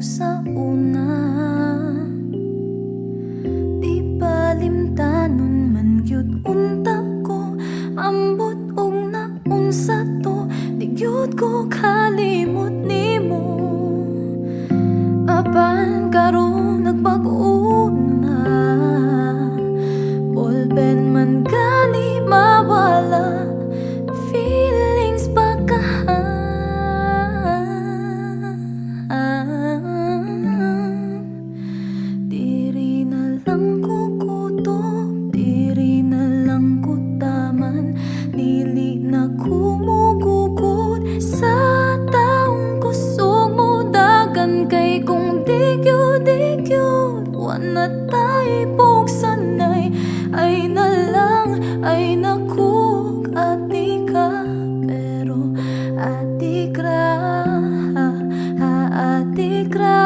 sa una. Di palimtanon man gyud unta ko Ambot og naunsa to Di gyud ko kalimot nimo. Apan karon nagpag-una Ballpen man gani mawala ay nakug ati ka Pero ati kra ha, ha ati kra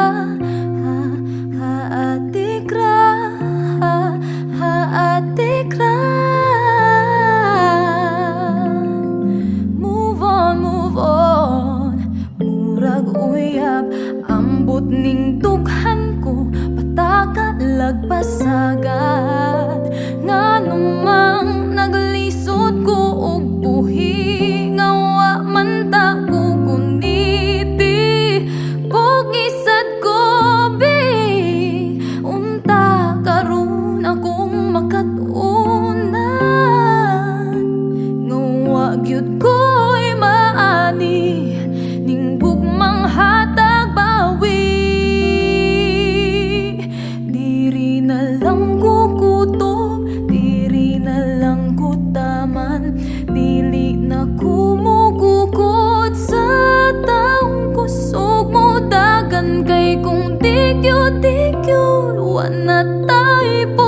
ha, ha ati kra ha, ha ati kra Move on, move on Murag uyab Ambot ning dughan ko Patakat lagpasagad 那大雨不